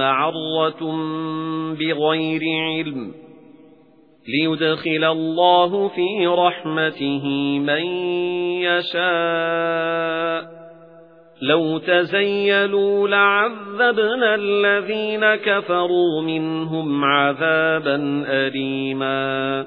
مَّعَرَّةٌ بِغَيْرِ عِلْمٍ لِيُدْخِلَ اللَّهُ فِي رَحْمَتِهِ مَن يَشَاءُ. لَوْ تَزَيَّلُوا لَعَذَّبْنَا الَّذِينَ كَفَرُوا مِنْهُمْ عَذَابًا أَلِيمًا.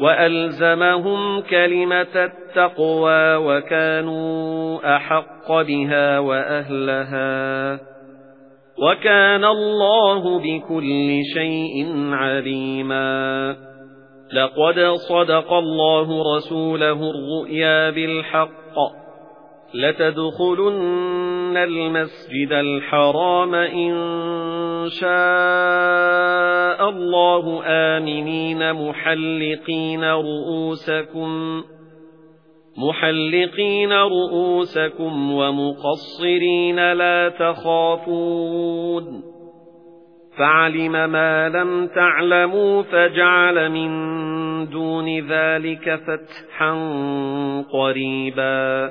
وَأَلْزَمَهُمْ كَلِمَةَ التَّقْوَى وَكَانُوا أَحَقَّ بِهَا وَأَهْلَهَا وَكَانَ اللَّهُ بِكُلِّ شَيْءٍ عَلِيمًا لَقَدْ صَدَقَ اللَّهُ رَسُولَهُ الرُّؤْيَا بِالْحَقِّ لَتَدْخُلُنَّ الْمَسْجِدَ الْحَرَامَ إِن شَاءَ اللَّهُ آمِنِينَ مُحَلِّقِينَ رُؤُوسَكُمْ مُحَلِّقِينَ رُؤُوسَكُمْ وَمُقَصِّرِينَ لَا تَخَافُونَ فَعَلِمَ مَا لَمْ تَعْلَمُوا فَجَعَلَ مِن دُونِ ذَلِكَ فَتْحًا قَرِيبًا